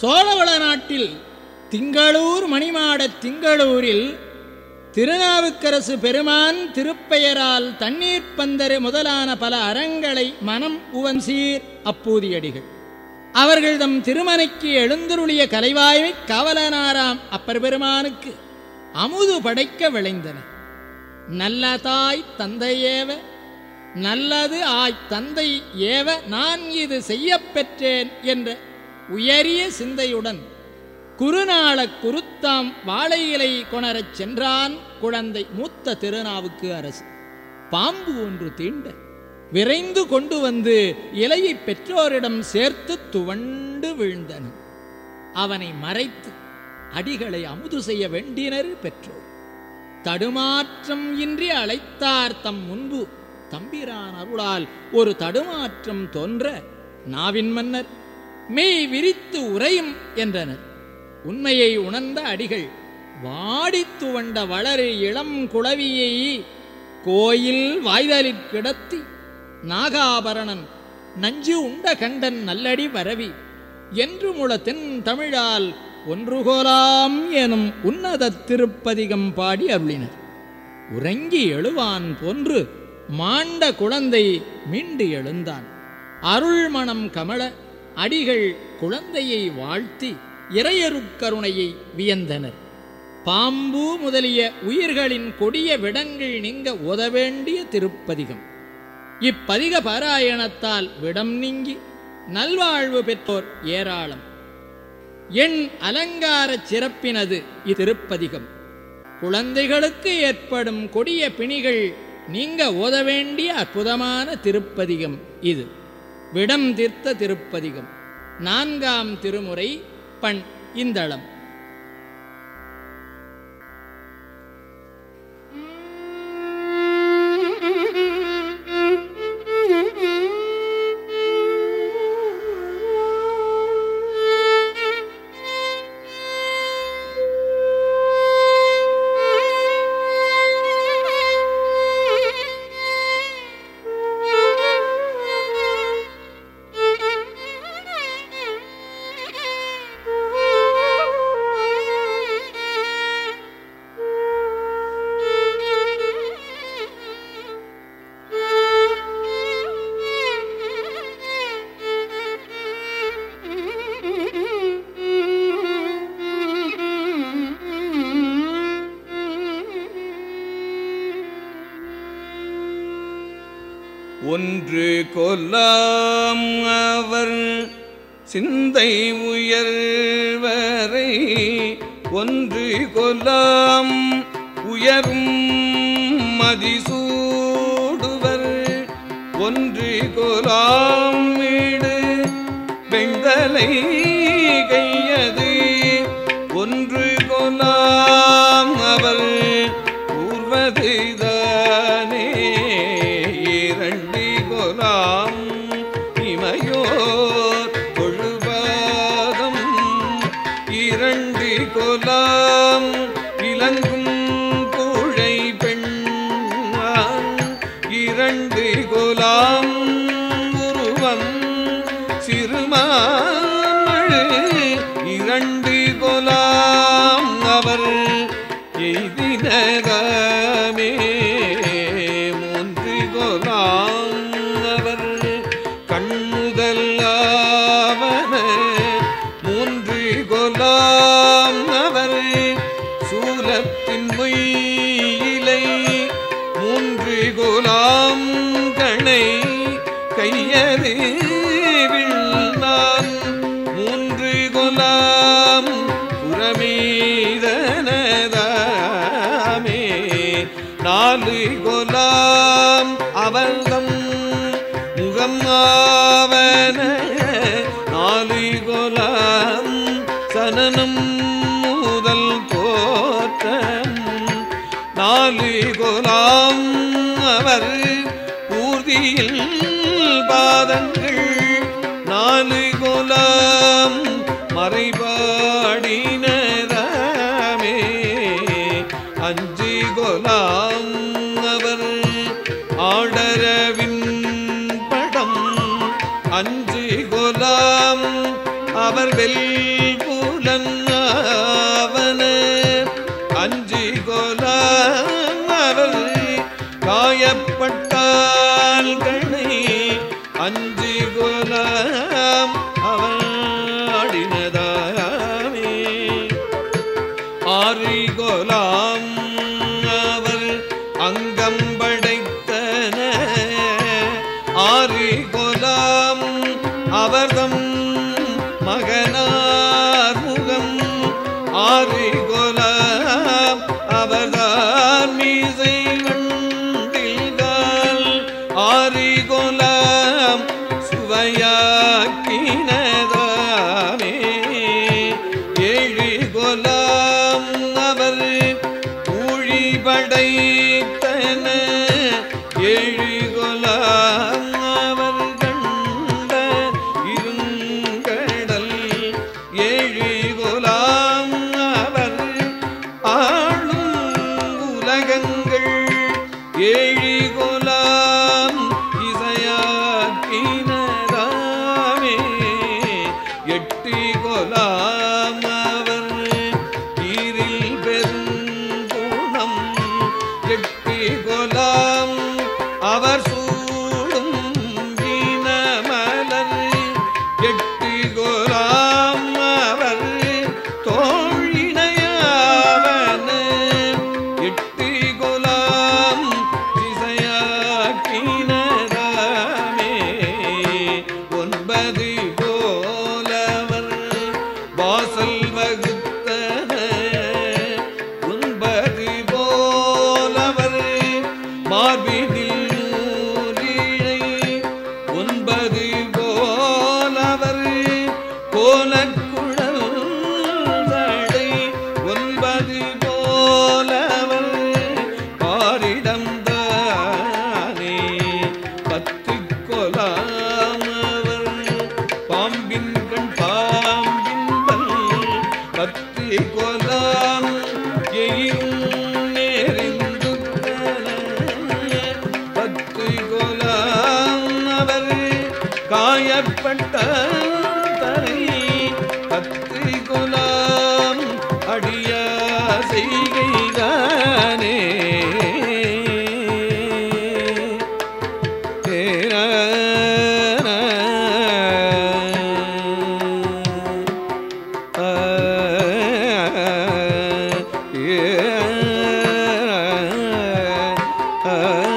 சோழவள நாட்டில் திங்களூர் மணிமாடத் திங்களூரில் திருநாவுக்கரசு பெருமான் திருப்பெயரால் தண்ணீர் பந்தரு முதலான பல அறங்களை மனம் உவன்சீர் அப்பூதியடிகள். அவர்கள் தம் திருமனைக்கு எழுந்தருளிய கலைவாய்மை கவலனாராம் அப்பர் பெருமானுக்கு அமுது படைக்க விளைந்தனர் நல்ல தாய் தந்தையேவ நல்லது ஆய் தந்தை ஏவ நான் இது செய்யப்பெற்றேன் என்ற உயரிய சிந்தையுடன் குறுநாள குருத்தாம் வாழை இலை கொணரச் சென்றான் குழந்தை மூத்த திருநாவுக்கு அரசு. பாம்பு ஒன்று தீண்ட விரைந்து கொண்டு வந்து இலையை பெற்றோரிடம் சேர்த்து துவண்டு விழுந்தன. அவனை மறைத்து அடிகளை அமுது செய்ய வேண்டினர் பெற்றோர். தடுமாற்றம் இன்றி அழைத்தார் தம் முன்பு தம்பிரான் அருளால் ஒரு தடுமாற்றம் தோன்ற நாவின் மன்னர். மெய் விரித்து உரையும் என்றனர் உண்மையை உணர்ந்த அடிகள் வாடித்துவண்ட வளரு இளம் குளவியை கோயில் வாய்தலிற் கிடத்தி நாகாபரணன் நஞ்சு உண்ட கண்டன் நல்லடி வரவி என்று முள தென் தமிழால் ஒன்றுகோலாம் எனும் உன்னத திருப்பதிகம் பாடி அருளினர். உறங்கி எழுவான் போன்று மாண்ட குழந்தை மீண்டு எழுந்தான். அருள்மணம் கமல அடிகள் குழந்தையை வாழ்த்தி இறையருக்கருணையை வியந்தனர். பாம்பு முதலிய உயிர்களின் கொடிய விடங்கள் நீங்க உதவேண்டிய திருப்பதிகம். இப்பதிக பாராயணத்தால் விடம் நீங்கி நல்வாழ்வு பெற்றோர் ஏராளம். என் அலங்காரச் சிறப்பினது இத்திருப்பதிகம். குழந்தைகளுக்கு ஏற்படும் கொடிய பிணிகள் நீங்க ஓத வேண்டிய அற்புதமான திருப்பதிகம் இது. விடம் தீர்த்த திருப்பதிகம். நான்காம் திருமுறை பண் இந்தளம். ஒன்று கொல்லாம் அவர் சிந்தை உயர்வரை ஒன்று கொல்லாம் உயரும் மதிசூடுவர். ஒன்று கொலாம் வீடு வெண்தலை இரண்டு கொலாம் இளங்கும் புழை பெண் இரண்டு கொலாம் உருவம் சிறுமாமழு இரண்டு கொலாம் அவர் எய்தினர் நாலு கொலாம் அவர்தம் முகம் ஆவன நாலு கொலாம் சனனம் முதல் தோற்றம். நாலு கொலாம் அவர் ஊர்தியில் பாதங்கள். நாலு கொலாம் மறைபாடினராமே அஞ்சு போலாம் அவர் அங்கம் படைத்தன. ஆறு கொலாம் அவர்தம் மகனார் முகம். ஆறு கொலாம் அவர்தான் மீசை. படைத்தன. எழிகொலாவர் கண்ட இருங்கடல் எழிகொலாம் அவர் ஆளும் உலகங்கள் எழிகொல did மார்பினில் காயப்பட்ட தரை கத்து குலாம் அடிய செய்கைதானே. uh